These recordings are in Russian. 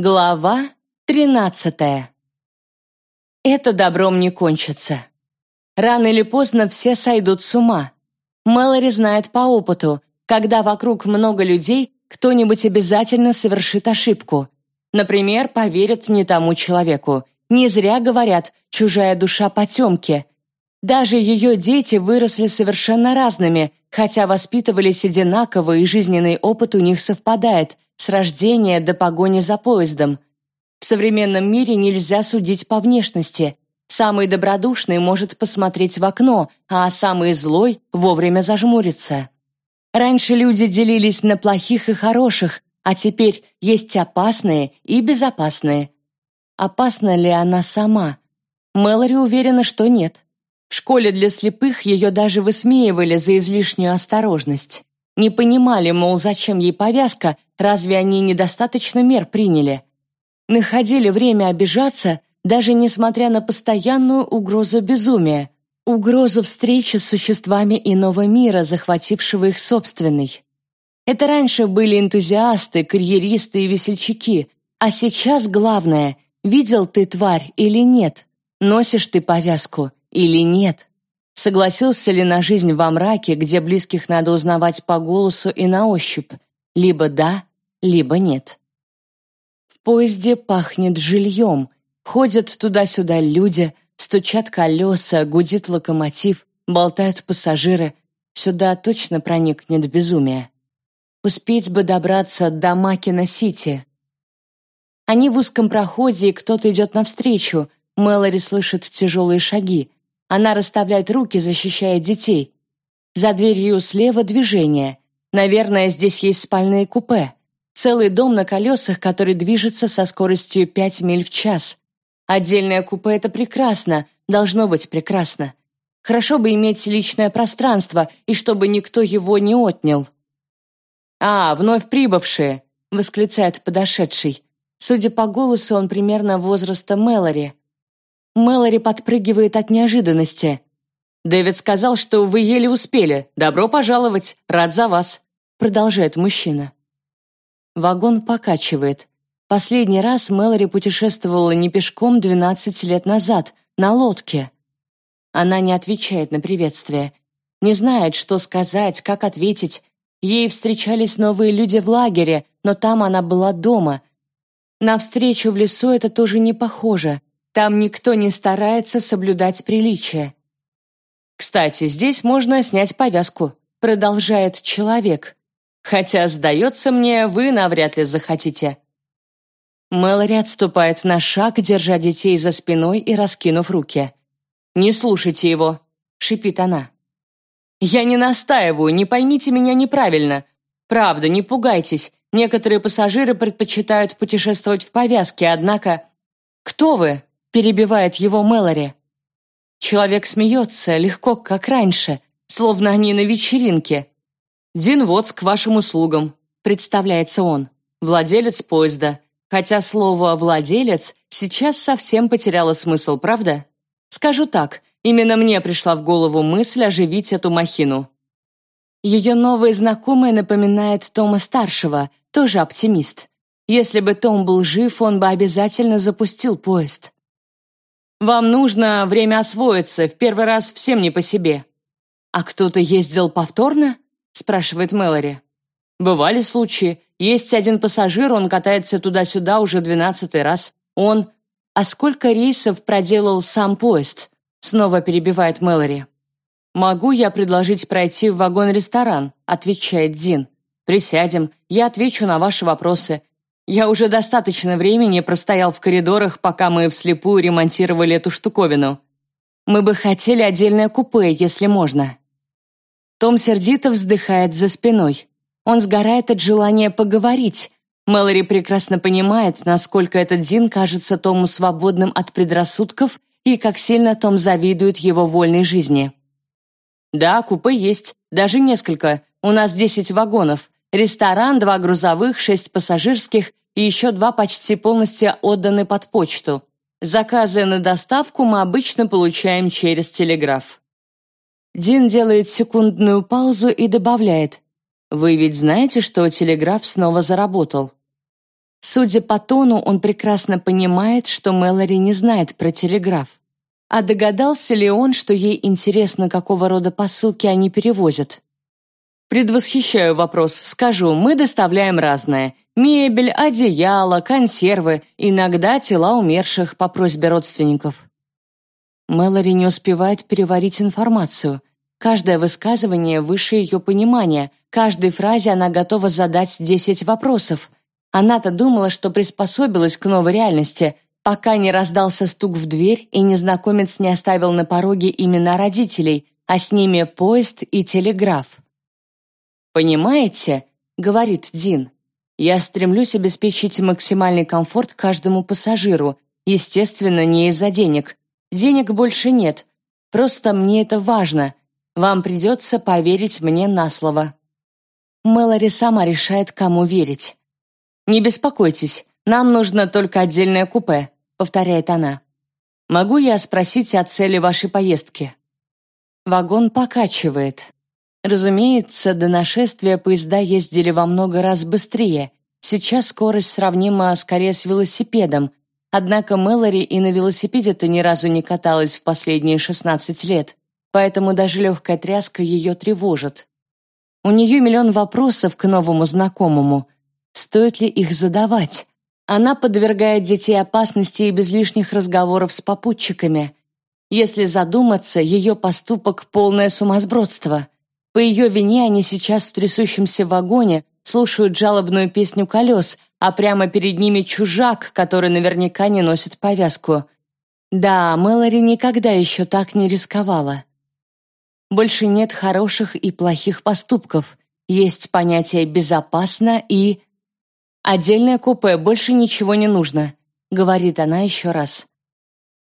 Глава тринадцатая. Это добром не кончится. Рано или поздно все сойдут с ума. Мэлори знает по опыту, когда вокруг много людей, кто-нибудь обязательно совершит ошибку. Например, поверит не тому человеку. Не зря говорят «чужая душа потемки». Даже ее дети выросли совершенно разными, хотя воспитывались одинаково и жизненный опыт у них совпадает – с рождения до погони за поездом. В современном мире нельзя судить по внешности. Самый добродушный может посмотреть в окно, а самый злой вовремя зажмурится. Раньше люди делились на плохих и хороших, а теперь есть опасные и безопасные. Опасна ли она сама? Мэлори уверена, что нет. В школе для слепых ее даже высмеивали за излишнюю осторожность. Не понимали, мол, зачем ей повязка, разве они недостаточно мер приняли? Находили время обижаться, даже несмотря на постоянную угрозу безумия, угрозу встречи с существами иного мира, захватившего их собственный. Это раньше были энтузиасты, карьеристы и весельчаки, а сейчас главное, видел ты тварь или нет, носишь ты повязку или нет. Согласился ли на жизнь во мраке, где близких надо узнавать по голосу и на ощупь? Либо да, либо нет. В поезде пахнет жильем. Ходят туда-сюда люди, стучат колеса, гудит локомотив, болтают пассажиры. Сюда точно проникнет безумие. Успеть бы добраться до Макина-Сити. Они в узком проходе, и кто-то идет навстречу. Мэлори слышит тяжелые шаги. Она расставляет руки, защищая детей. За дверью слева движение. Наверное, здесь есть спальные купе. Целый дом на колесах, который движется со скоростью 5 миль в час. Отдельное купе — это прекрасно, должно быть прекрасно. Хорошо бы иметь личное пространство, и чтобы никто его не отнял. «А, вновь прибывшие!» — восклицает подошедший. Судя по голосу, он примерно возраста Мэлори. Мэлори подпрыгивает от неожиданности. «Дэвид сказал, что вы еле успели. Добро пожаловать. Рад за вас», — продолжает мужчина. Вагон покачивает. Последний раз Мэлори путешествовала не пешком 12 лет назад, на лодке. Она не отвечает на приветствие. Не знает, что сказать, как ответить. Ей встречались новые люди в лагере, но там она была дома. На встречу в лесу это тоже не похоже. Там никто не старается соблюдать приличия. «Кстати, здесь можно снять повязку», — продолжает человек. «Хотя, сдается мне, вы навряд ли захотите». Мэлори отступает на шаг, держа детей за спиной и раскинув руки. «Не слушайте его», — шипит она. «Я не настаиваю, не поймите меня неправильно. Правда, не пугайтесь. Некоторые пассажиры предпочитают путешествовать в повязке, однако... Кто вы?» перебивает его Мэлори. Человек смеется, легко, как раньше, словно они на вечеринке. «Дин Вотс к вашим услугам», — представляется он, владелец поезда. Хотя слово «владелец» сейчас совсем потеряло смысл, правда? Скажу так, именно мне пришла в голову мысль оживить эту махину. Ее новый знакомый напоминает Тома-старшего, тоже оптимист. Если бы Том был жив, он бы обязательно запустил поезд. Вам нужно время освоиться, в первый раз всем не по себе». «А кто-то ездил повторно?» — спрашивает Мэлори. «Бывали случаи. Есть один пассажир, он катается туда-сюда уже двенадцатый раз. Он... А сколько рейсов проделал сам поезд?» Снова перебивает Мэлори. «Могу я предложить пройти в вагон-ресторан?» — отвечает Дин. «Присядем, я отвечу на ваши вопросы. Я уже достаточно времени простоял в коридорах, пока мы вслепую ремонтировали эту штуковину. Мы бы хотели отдельное купе, если можно. Том сердито вздыхает за спиной. Он сгорает от желания поговорить. Мэлори прекрасно понимает, насколько этот Дин кажется Тому свободным от предрассудков и как сильно Том завидует его вольной жизни. «Да, купе есть, даже несколько. У нас десять вагонов. Ресторан, два грузовых, шесть пассажирских и еще два почти полностью отданы под почту. Заказы на доставку мы обычно получаем через телеграф. Дин делает секундную паузу и добавляет. «Вы ведь знаете, что телеграф снова заработал?» Судя по тону, он прекрасно понимает, что Мэлори не знает про телеграф. А догадался ли он, что ей интересно, какого рода посылки они перевозят? Предвосхищаю вопрос. Скажу, мы доставляем разное. Мебель, одеяло, консервы, иногда тела умерших по просьбе родственников. Мэлори не успевает переварить информацию. Каждое высказывание выше ее понимания, каждой фразе она готова задать десять вопросов. Она-то думала, что приспособилась к новой реальности, пока не раздался стук в дверь и незнакомец не оставил на пороге имена родителей, а с ними поезд и телеграф. «Понимаете?» — говорит Дин. «Я стремлюсь обеспечить максимальный комфорт каждому пассажиру, естественно, не из-за денег. Денег больше нет. Просто мне это важно. Вам придется поверить мне на слово». Мэлори сама решает, кому верить. «Не беспокойтесь, нам нужно только отдельное купе», — повторяет она. «Могу я спросить о цели вашей поездки?» Вагон покачивает. Разумеется, до нашествия поезда ездили во много раз быстрее. Сейчас скорость сравнима скорее с велосипедом, Однако Мэлори и на велосипеде-то ни разу не каталась в последние 16 лет, поэтому даже легкая тряска ее тревожит. У нее миллион вопросов к новому знакомому. Стоит ли их задавать? Она подвергает детей опасности и без лишних разговоров с попутчиками. Если задуматься, ее поступок — полное сумасбродство. По ее вине они сейчас в трясущемся вагоне слушают жалобную песню колес, а прямо перед ними чужак, который наверняка не носит повязку. Да, Мэлори никогда еще так не рисковала. Больше нет хороших и плохих поступков. Есть понятие «безопасно» и... «Отдельное купе, больше ничего не нужно», — говорит она еще раз.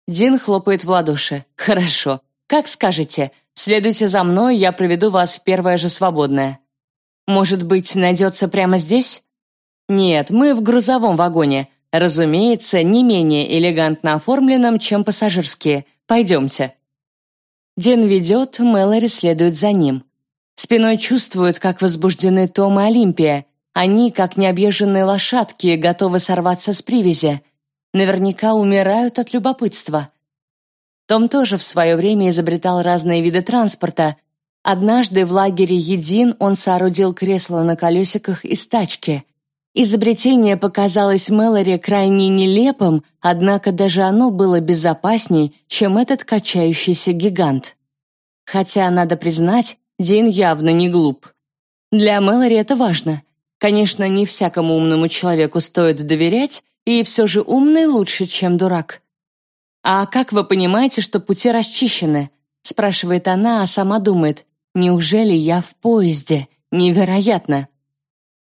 Дин хлопает в ладоши. «Хорошо. Как скажете. Следуйте за мной, я проведу вас в первое же свободное». «Может быть, найдется прямо здесь?» Нет, мы в грузовом вагоне. Разумеется, не менее элегантно оформленном, чем пассажирские. Пойдемте. Ден ведет, Мэлори следует за ним. Спиной чувствуют, как возбуждены Том и Олимпия. Они, как необъезженные лошадки, готовы сорваться с привязи. Наверняка умирают от любопытства. Том тоже в свое время изобретал разные виды транспорта. Однажды в лагере Един он соорудил кресло на колесиках из тачки. Изобретение показалось Мэлори крайне нелепым, однако даже оно было безопасней, чем этот качающийся гигант. Хотя, надо признать, Дин явно не глуп. Для Мэлори это важно. Конечно, не всякому умному человеку стоит доверять, и все же умный лучше, чем дурак. «А как вы понимаете, что пути расчищены?» спрашивает она, а сама думает, «Неужели я в поезде? Невероятно!»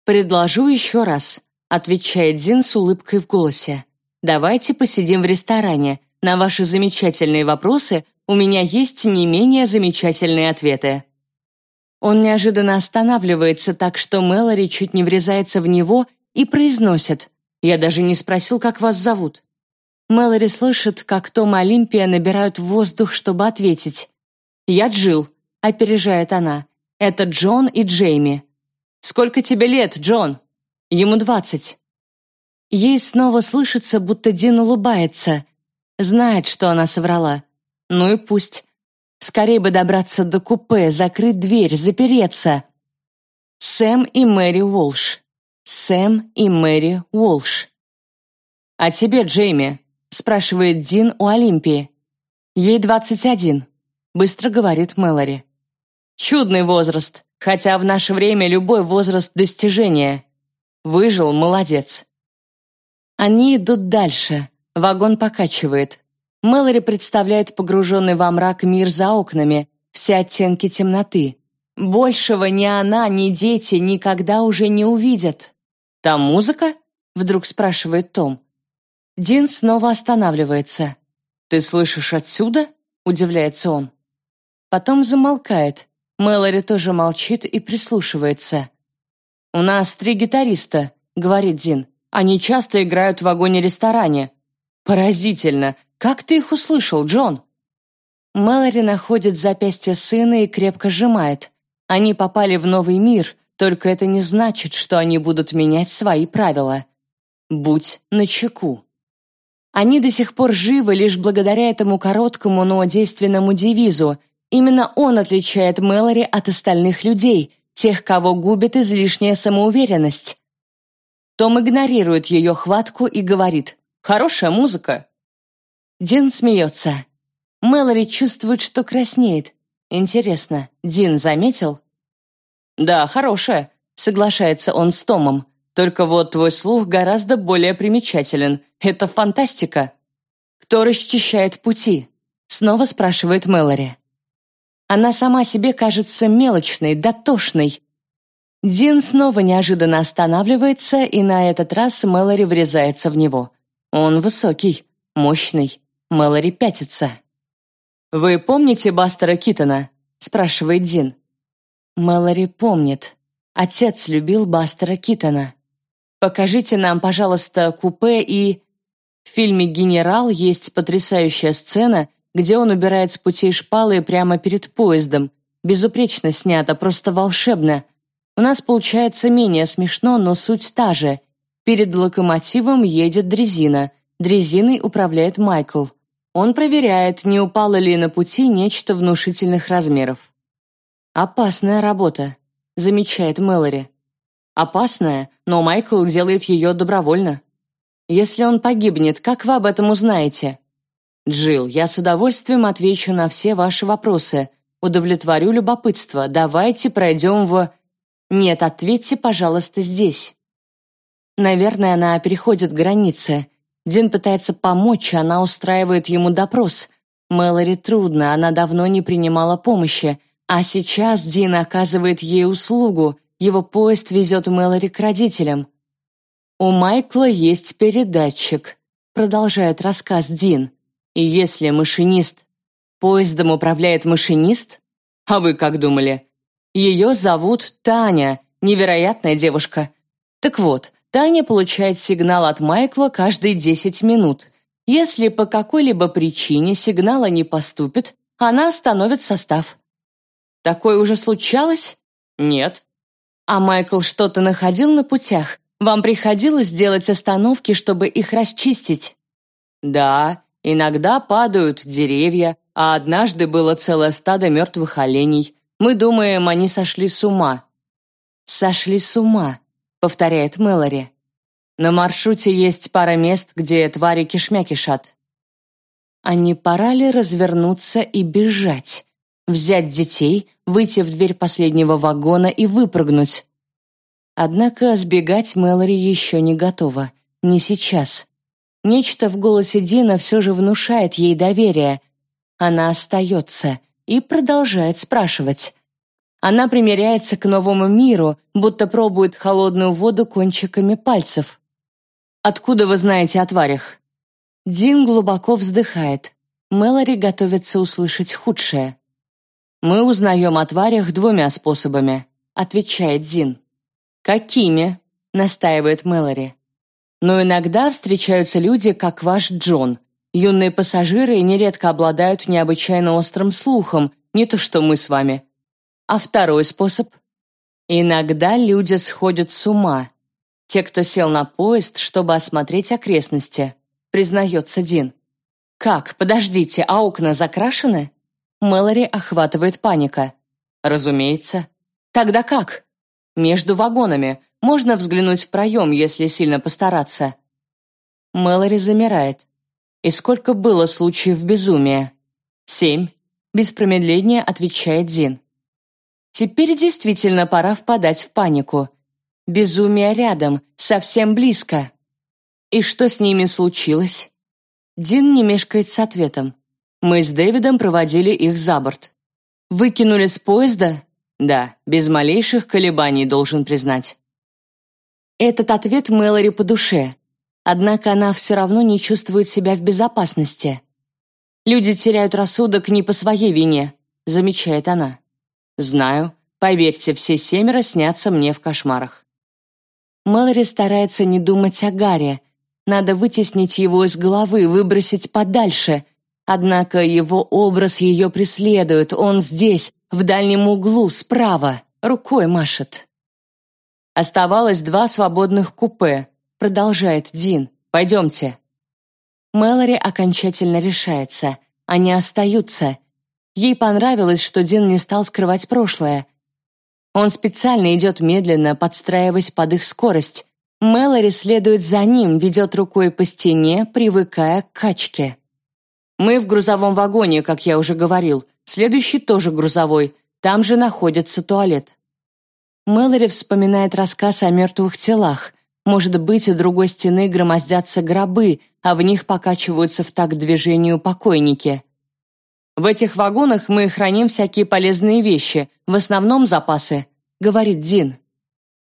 «Предложу еще раз», — отвечает Дин с улыбкой в голосе. «Давайте посидим в ресторане. На ваши замечательные вопросы у меня есть не менее замечательные ответы». Он неожиданно останавливается так, что Мэлори чуть не врезается в него и произносит «Я даже не спросил, как вас зовут». Мэлори слышит, как Том и Олимпия набирают воздух, чтобы ответить. «Я Джил», — опережает она. «Это Джон и Джейми. «Сколько тебе лет, Джон?» «Ему двадцать». Ей снова слышится, будто Дин улыбается. Знает, что она соврала. Ну и пусть. Скорее бы добраться до купе, закрыть дверь, запереться. Сэм и Мэри Уолш. Сэм и Мэри Уолш. «А тебе, Джейми?» — спрашивает Дин у Олимпии. «Ей двадцать один», — быстро говорит Мэлори. «Чудный возраст хотя в наше время любой возраст достижения. Выжил, молодец. Они идут дальше. Вагон покачивает. Мэлори представляет погруженный во мрак мир за окнами, все оттенки темноты. Большего ни она, ни дети никогда уже не увидят. «Там музыка?» — вдруг спрашивает Том. Дин снова останавливается. «Ты слышишь отсюда?» — удивляется он. Потом замолкает. Мэлори тоже молчит и прислушивается. «У нас три гитариста», — говорит Дин. «Они часто играют в вагоне-ресторане». «Поразительно! Как ты их услышал, Джон?» Мэлори находит запястье сына и крепко сжимает. Они попали в новый мир, только это не значит, что они будут менять свои правила. Будь начеку. Они до сих пор живы лишь благодаря этому короткому, но действенному девизу. Именно он отличает Мэлори от остальных людей, тех, кого губит излишняя самоуверенность. Том игнорирует ее хватку и говорит «Хорошая музыка». Дин смеется. Мэлори чувствует, что краснеет. Интересно, Дин заметил? «Да, хорошая», — соглашается он с Томом. «Только вот твой слух гораздо более примечателен. Это фантастика». «Кто расчищает пути?» — снова спрашивает Мэлори. Она сама себе кажется мелочной, дотошной. Дин снова неожиданно останавливается, и на этот раз Мэлори врезается в него. Он высокий, мощный. Мэлори пятится. «Вы помните Бастера Китона?» — спрашивает Дин. Мэлори помнит. Отец любил Бастера Китона. Покажите нам, пожалуйста, купе и... В фильме «Генерал» есть потрясающая сцена, где он убирает с путей шпалы прямо перед поездом. Безупречно снято, просто волшебно. У нас получается менее смешно, но суть та же. Перед локомотивом едет дрезина. Дрезиной управляет Майкл. Он проверяет, не упало ли на пути нечто внушительных размеров. «Опасная работа», — замечает Мэлори. «Опасная, но Майкл делает ее добровольно. Если он погибнет, как вы об этом узнаете?» Джилл, я с удовольствием отвечу на все ваши вопросы. Удовлетворю любопытство. Давайте пройдем в... Нет, ответьте, пожалуйста, здесь. Наверное, она переходит границы. Дин пытается помочь, она устраивает ему допрос. Мэлори трудно, она давно не принимала помощи. А сейчас Дин оказывает ей услугу. Его поезд везет Мэлори к родителям. «У Майкла есть передатчик», — продолжает рассказ Дин. И если машинист... Поездом управляет машинист? А вы как думали? Ее зовут Таня, невероятная девушка. Так вот, Таня получает сигнал от Майкла каждые 10 минут. Если по какой-либо причине сигнала не поступит, она остановит состав. Такое уже случалось? Нет. А Майкл что-то находил на путях? Вам приходилось делать остановки, чтобы их расчистить? Да, Иногда падают деревья, а однажды было целое стадо мертвых оленей. Мы думаем, они сошли с ума». «Сошли с ума», — повторяет Мэлори. «На маршруте есть пара мест, где твари кишмя кишат». А не пора ли развернуться и бежать? Взять детей, выйти в дверь последнего вагона и выпрыгнуть? Однако сбегать Мэлори еще не готова. Не сейчас. Нечто в голосе Дина все же внушает ей доверие. Она остается и продолжает спрашивать. Она примеряется к новому миру, будто пробует холодную воду кончиками пальцев. «Откуда вы знаете о тварях?» Дин глубоко вздыхает. Мэлори готовится услышать худшее. «Мы узнаем о тварях двумя способами», — отвечает Дин. «Какими?» — настаивает Мэлори. Но иногда встречаются люди, как ваш Джон. Юные пассажиры нередко обладают необычайно острым слухом, не то что мы с вами. А второй способ? Иногда люди сходят с ума. Те, кто сел на поезд, чтобы осмотреть окрестности, признается Дин. «Как? Подождите, а окна закрашены?» Мэлори охватывает паника. «Разумеется». «Тогда как?» «Между вагонами. Можно взглянуть в проем, если сильно постараться». Мэлори замирает. «И сколько было случаев безумия?» «Семь», — без промедления отвечает Дин. «Теперь действительно пора впадать в панику. Безумие рядом, совсем близко. И что с ними случилось?» Дин не мешкает с ответом. «Мы с Дэвидом проводили их за борт». «Выкинули с поезда?» «Да, без малейших колебаний, должен признать». Этот ответ Мэлори по душе. Однако она все равно не чувствует себя в безопасности. «Люди теряют рассудок не по своей вине», — замечает она. «Знаю. Поверьте, все семеро снятся мне в кошмарах». Мэлори старается не думать о Гарри. Надо вытеснить его из головы, выбросить подальше. Однако его образ ее преследует. Он здесь, в дальнем углу, справа, рукой машет. Оставалось два свободных купе. продолжает Дин. «Пойдемте». Мэлори окончательно решается. Они остаются. Ей понравилось, что Дин не стал скрывать прошлое. Он специально идет медленно, подстраиваясь под их скорость. Мэлори следует за ним, ведет рукой по стене, привыкая к качке. «Мы в грузовом вагоне, как я уже говорил. Следующий тоже грузовой. Там же находится туалет». Мэлори вспоминает рассказ о мертвых телах. Может быть, у другой стены громоздятся гробы, а в них покачиваются в такт движению покойники. «В этих вагонах мы храним всякие полезные вещи, в основном запасы», — говорит Дин.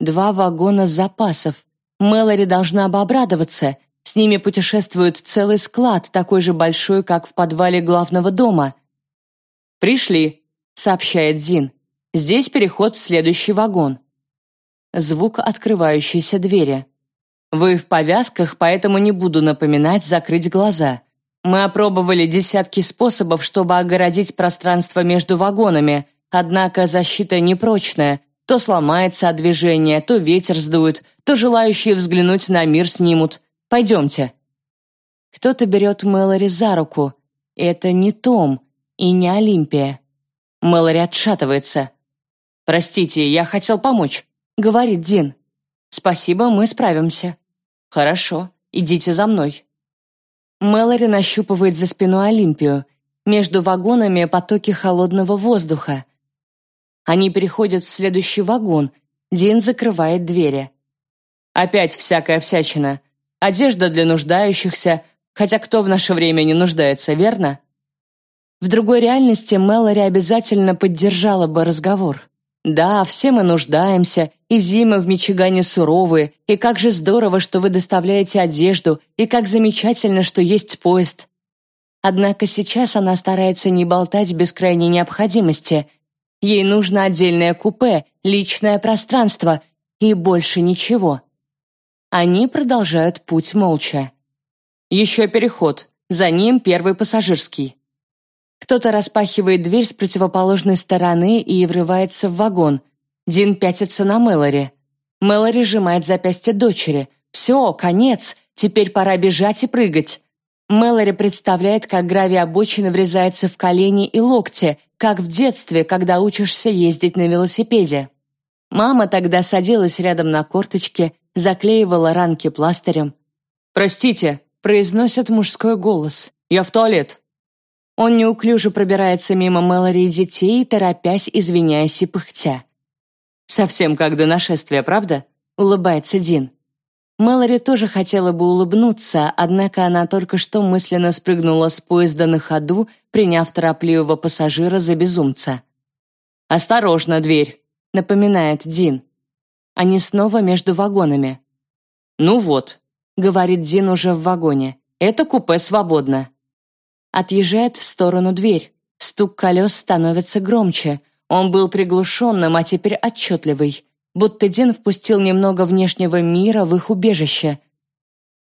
«Два вагона запасов. Мэлори должна бы обрадоваться. С ними путешествует целый склад, такой же большой, как в подвале главного дома». «Пришли», — сообщает Дин. «Здесь переход в следующий вагон». Звук открывающейся двери. «Вы в повязках, поэтому не буду напоминать закрыть глаза. Мы опробовали десятки способов, чтобы огородить пространство между вагонами, однако защита непрочная. То сломается от движения, то ветер сдует, то желающие взглянуть на мир снимут. Пойдемте. Кто-то берет Мэлори за руку. Это не Том и не Олимпия. Мэлори отшатывается. «Простите, я хотел помочь», — говорит Дин. «Спасибо, мы справимся». «Хорошо, идите за мной». Мэлори нащупывает за спиной Олимпию. Между вагонами потоки холодного воздуха. Они переходят в следующий вагон. Дин закрывает двери. Опять всякая всячина. Одежда для нуждающихся, хотя кто в наше время не нуждается, верно? В другой реальности Мэлори обязательно поддержала бы разговор. Да, все мы нуждаемся, и зимы в Мичигане суровые, и как же здорово, что вы доставляете одежду, и как замечательно, что есть поезд. Однако сейчас она старается не болтать без крайней необходимости. Ей нужно отдельное купе, личное пространство и больше ничего. Они продолжают путь молча. Еще переход, за ним первый пассажирский. Кто-то распахивает дверь с противоположной стороны и врывается в вагон. Дин пятится на Мэлори. Мэлори сжимает запястье дочери. «Все, конец, теперь пора бежать и прыгать». Мэлори представляет, как гравий обочины врезается в колени и локти, как в детстве, когда учишься ездить на велосипеде. Мама тогда садилась рядом на корточке, заклеивала ранки пластырем. «Простите», — произносит мужской голос. «Я в туалет». Он неуклюже пробирается мимо Мэлори и детей, торопясь, извиняясь и пыхтя. «Совсем как до нашествия, правда?» — улыбается Дин. Мэлори тоже хотела бы улыбнуться, однако она только что мысленно спрыгнула с поезда на ходу, приняв торопливого пассажира за безумца. «Осторожно, дверь!» — напоминает Дин. Они снова между вагонами. «Ну вот», — говорит Дин уже в вагоне, — «это купе свободно». Отъезжает в сторону дверь. Стук колес становится громче. Он был приглушенным, а теперь отчетливый. Будто Дин впустил немного внешнего мира в их убежище.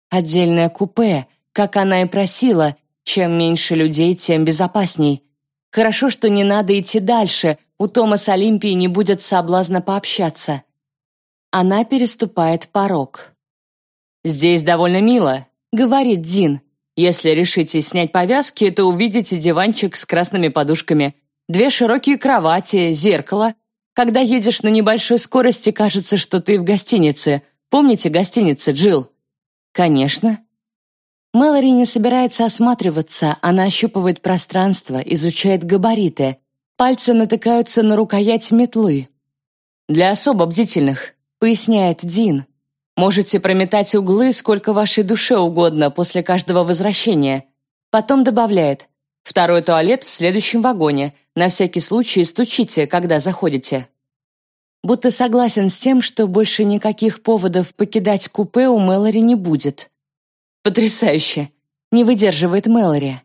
Отдельное купе, как она и просила. Чем меньше людей, тем безопасней. Хорошо, что не надо идти дальше. У Тома с Олимпией не будет соблазна пообщаться. Она переступает порог. «Здесь довольно мило», — говорит Дин. Если решите снять повязки, то увидите диванчик с красными подушками, две широкие кровати, зеркало. Когда едешь на небольшой скорости, кажется, что ты в гостинице. Помните гостиницы, Джилл? Конечно. Мэлори не собирается осматриваться, она ощупывает пространство, изучает габариты. Пальцы натыкаются на рукоять метлы. «Для особо бдительных», — поясняет Дин. Можете прометать углы сколько вашей душе угодно после каждого возвращения. Потом добавляет «Второй туалет в следующем вагоне. На всякий случай стучите, когда заходите». Будто согласен с тем, что больше никаких поводов покидать купе у Мэлори не будет. Потрясающе! Не выдерживает Мэлори.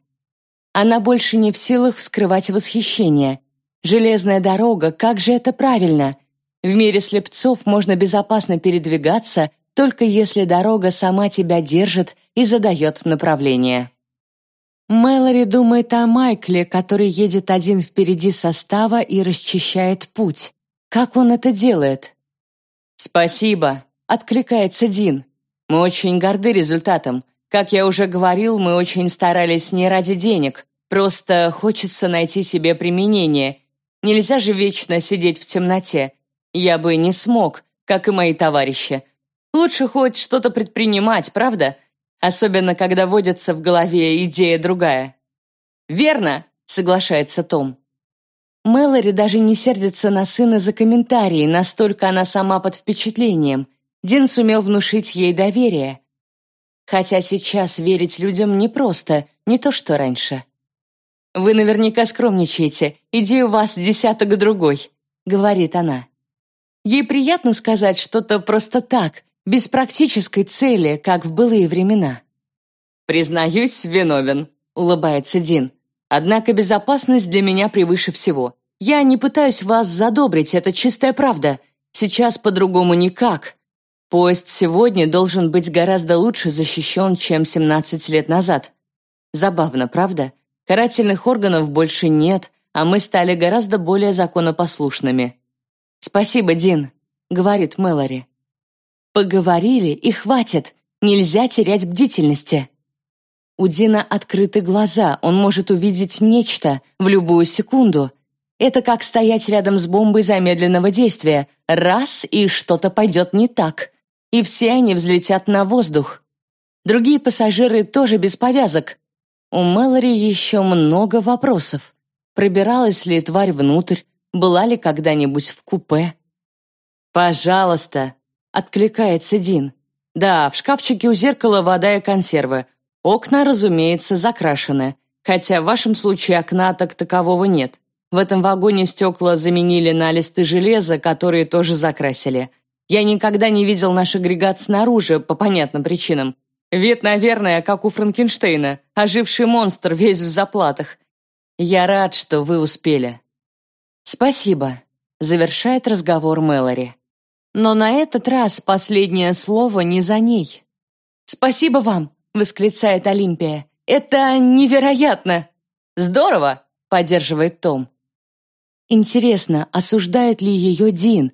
Она больше не в силах вскрывать восхищение. Железная дорога, как же это правильно! В мире слепцов можно безопасно передвигаться, только если дорога сама тебя держит и задает направление. Мэлори думает о Майкле, который едет один впереди состава и расчищает путь. Как он это делает? «Спасибо», — откликается Дин. Мы очень горды результатом. Как я уже говорил, мы очень старались не ради денег. Просто хочется найти себе применение. Нельзя же вечно сидеть в темноте. Я бы не смог, как и мои товарищи. Лучше хоть что-то предпринимать, правда? Особенно, когда водится в голове идея другая. «Верно!» — соглашается Том. Мэлори даже не сердится на сына за комментарии, настолько она сама под впечатлением. Дин сумел внушить ей доверие. Хотя сейчас верить людям непросто, не то что раньше. «Вы наверняка скромничаете, иди у вас десяток другой», — говорит она. Ей приятно сказать что-то просто так, без практической цели, как в былые времена. «Признаюсь, виновен», — улыбается Дин. «Однако безопасность для меня превыше всего. Я не пытаюсь вас задобрить, это чистая правда. Сейчас по-другому никак. Поезд сегодня должен быть гораздо лучше защищен, чем 17 лет назад. Забавно, правда? Карательных органов больше нет, а мы стали гораздо более законопослушными. «Спасибо, Дин», — говорит Мэлори. Поговорили и хватит. Нельзя терять бдительности. У Дина открыты глаза, он может увидеть нечто в любую секунду. Это как стоять рядом с бомбой замедленного действия. Раз, и что-то пойдет не так. И все они взлетят на воздух. Другие пассажиры тоже без повязок. У Мэлори еще много вопросов. Пробиралась ли тварь внутрь? Была ли когда-нибудь в купе? «Пожалуйста», Откликается Дин. Да, в шкафчике у зеркала вода и консервы. Окна, разумеется, закрашены. Хотя в вашем случае окна так такового нет. В этом вагоне стекла заменили на листы железа, которые тоже закрасили. Я никогда не видел наш агрегат снаружи, по понятным причинам. Вид, наверное, как у Франкенштейна, оживший монстр весь в заплатах. Я рад, что вы успели. Спасибо, завершает разговор Мэлори. Но на этот раз последнее слово не за ней. «Спасибо вам!» — восклицает Олимпия. «Это невероятно!» «Здорово!» — поддерживает Том. Интересно, осуждает ли ее Дин?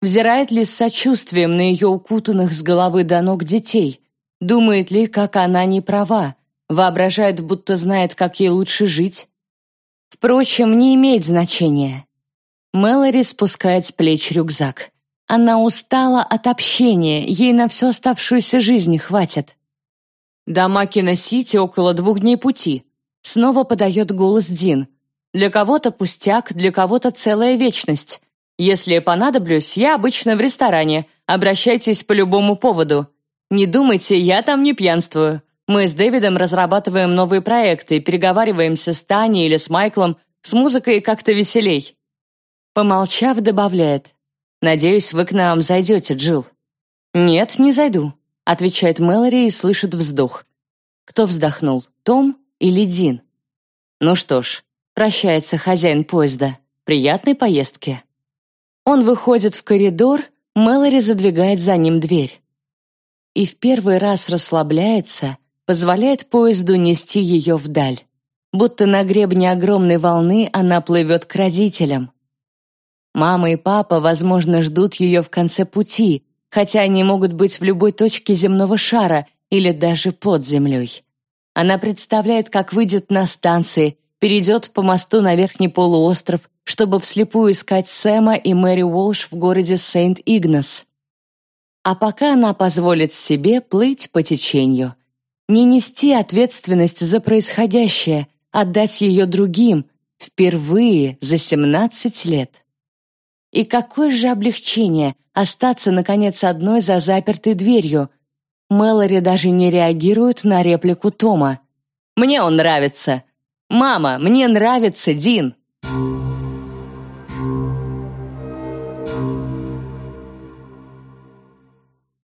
Взирает ли с сочувствием на ее укутанных с головы до ног детей? Думает ли, как она не права? Воображает, будто знает, как ей лучше жить? Впрочем, не имеет значения. Мэлори спускает с плеч рюкзак. Она устала от общения, ей на всю оставшуюся жизнь хватит. До Макина-Сити около двух дней пути. Снова подает голос Дин. Для кого-то пустяк, для кого-то целая вечность. Если понадоблюсь, я обычно в ресторане. Обращайтесь по любому поводу. Не думайте, я там не пьянствую. Мы с Дэвидом разрабатываем новые проекты, переговариваемся с Таней или с Майклом, с музыкой как-то веселей. Помолчав, добавляет. «Надеюсь, вы к нам зайдете, Джилл». «Нет, не зайду», — отвечает Мэлори и слышит вздох. Кто вздохнул, Том или Дин? Ну что ж, прощается хозяин поезда. Приятной поездки. Он выходит в коридор, Мэлори задвигает за ним дверь. И в первый раз расслабляется, позволяет поезду нести ее вдаль. Будто на гребне огромной волны она плывет к родителям. Мама и папа, возможно, ждут ее в конце пути, хотя они могут быть в любой точке земного шара или даже под землей. Она представляет, как выйдет на станции, перейдет по мосту на верхний полуостров, чтобы вслепую искать Сэма и Мэри Уолш в городе Сент-Игнас. А пока она позволит себе плыть по течению. Не нести ответственность за происходящее, отдать ее другим, впервые за 17 лет. И какое же облегчение остаться, наконец, одной за запертой дверью. Мэлори даже не реагирует на реплику Тома. «Мне он нравится. Мама, мне нравится Дин».